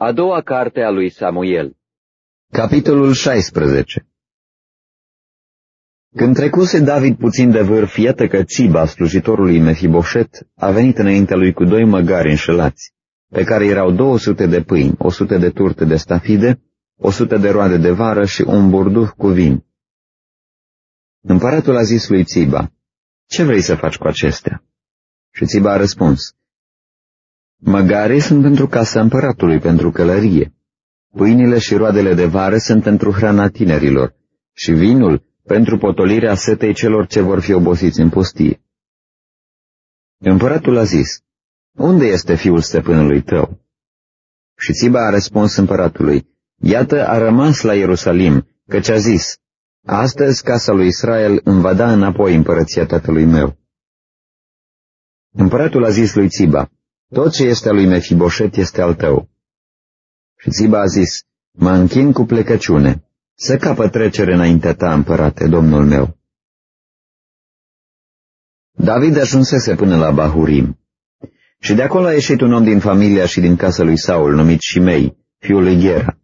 A doua carte a lui Samuel Capitolul 16 Când trecuse David puțin de vârf, iată că Țiba, slujitorului Mefiboset, a venit înaintea lui cu doi măgari înșelați, pe care erau 200 de pâini, 100 de turte de stafide, 100 de roade de vară și un burduh cu vin. Împăratul a zis lui Țiba, Ce vrei să faci cu acestea? Și Țiba a răspuns, Măgarii sunt pentru casa împăratului, pentru călărie. Pâinile și roadele de vară sunt pentru hrana tinerilor și vinul pentru potolirea setei celor ce vor fi obosiți în pustie. Împăratul a zis, Unde este fiul stăpânului tău? Și Țiba a răspuns împăratului, Iată a rămas la Ierusalim, căci a zis, Astăzi casa lui Israel îmi va da înapoi împărăția tatălui meu. Împăratul a zis lui Țiba, tot ce este al lui Mefiboset este al tău. Și Ziba a zis, mă închin cu plecăciune, să capă trecere înaintea ta, împărate, domnul meu. David ajunsese până la Bahurim. Și de acolo a ieșit un om din familia și din casa lui Saul, numit Shimei, fiul lui Ghera.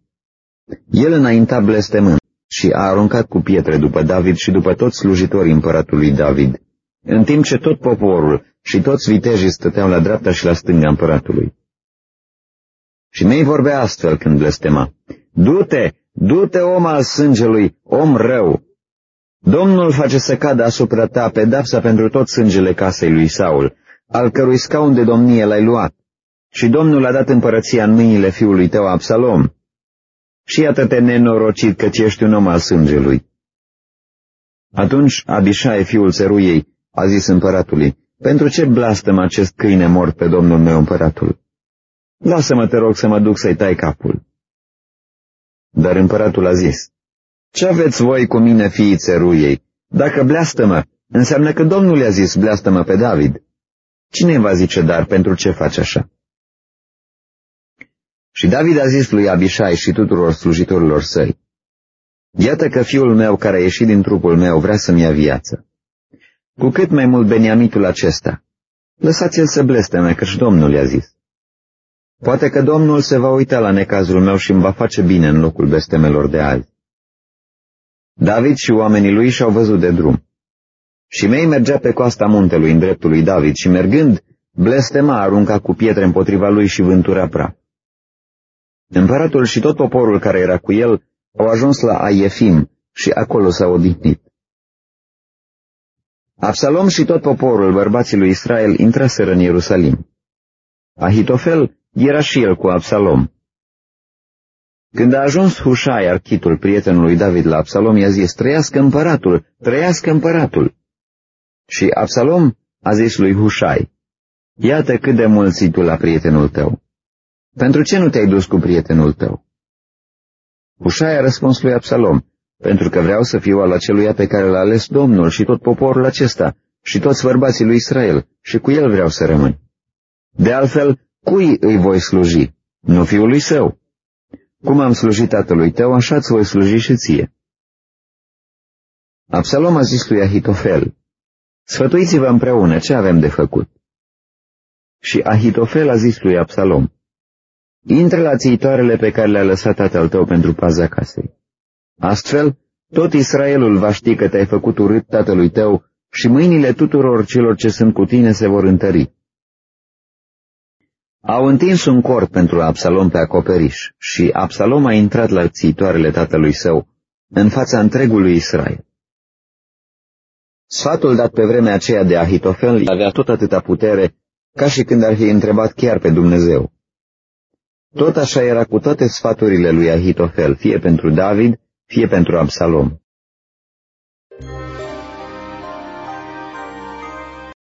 El înainta blestemând și a aruncat cu pietre după David și după toți slujitorii împăratului David, în timp ce tot poporul și toți vitejii stăteau la dreapta și la stânga împăratului. Și mei vorbea astfel când blestema, Du-te, du-te om al sângelui, om rău! Domnul face să cadă asupra ta pedapsa pentru tot sângele casei lui Saul, al cărui scaun de domnie l-ai luat, și Domnul a dat împărăția în mâinile fiului tău Absalom. Și iată-te nenorocit căci ești un om al sângelui. Atunci Abishai, fiul țăruiei, a zis împăratului, pentru ce blastăm acest câine mort pe domnul meu împăratul? Lasă-mă, te rog, să mă duc să-i tai capul. Dar împăratul a zis, Ce aveți voi cu mine, fiii țăruiei? Dacă bleastă-mă, înseamnă că Domnul i-a zis, bleastă-mă pe David. Cine va zice, dar, pentru ce faci așa? Și David a zis lui Abishai și tuturor slujitorilor săi, Iată că fiul meu care a ieșit din trupul meu vrea să-mi ia viață. Cu cât mai mult Beniamitul acesta. Lăsați-l să blesteme, căci Domnul i-a zis. Poate că Domnul se va uita la necazul meu și îmi va face bine în locul blestemelor de azi. David și oamenii lui și-au văzut de drum. Și mei mergea pe coasta muntelui în dreptul lui David și mergând, blestema arunca cu pietre împotriva lui și vântura praf. Împăratul și tot poporul care era cu el au ajuns la Aiefim și acolo s-au odihnit. Absalom și tot poporul bărbații lui Israel intraseră în Ierusalim. Ahitofel era și el cu Absalom. Când a ajuns Hușai, architul prietenului David la Absalom, i-a zis, trăiască împăratul, trăiască împăratul. Și Absalom a zis lui Hușai, iată cât de mult ții tu la prietenul tău. Pentru ce nu te-ai dus cu prietenul tău? Hușai a răspuns lui Absalom, pentru că vreau să fiu al aceluia pe care l-a ales Domnul și tot poporul acesta și toți bărbații lui Israel și cu el vreau să rămân. De altfel, cui îi voi sluji? Nu fiului său. Cum am slujit tatălui tău, așa îți voi sluji și ție. Absalom a zis lui Ahitofel, Sfătuiți-vă împreună ce avem de făcut. Și Ahitofel a zis lui Absalom, Intră la țitoarele pe care le-a lăsat tatăl tău pentru paza casei. Astfel, tot Israelul va ști că te-ai făcut urât tatălui tău și mâinile tuturor celor ce sunt cu tine se vor întări. Au întins un corp pentru Absalom pe acoperiș și Absalom a intrat la țitoarele tatălui său, în fața întregului Israel. Sfatul dat pe vremea aceea de Ahitofel avea tot atâta putere ca și când ar fi întrebat chiar pe Dumnezeu. Tot așa era cu toate sfaturile lui Ahitofel, fie pentru David, fie pentru Absalom.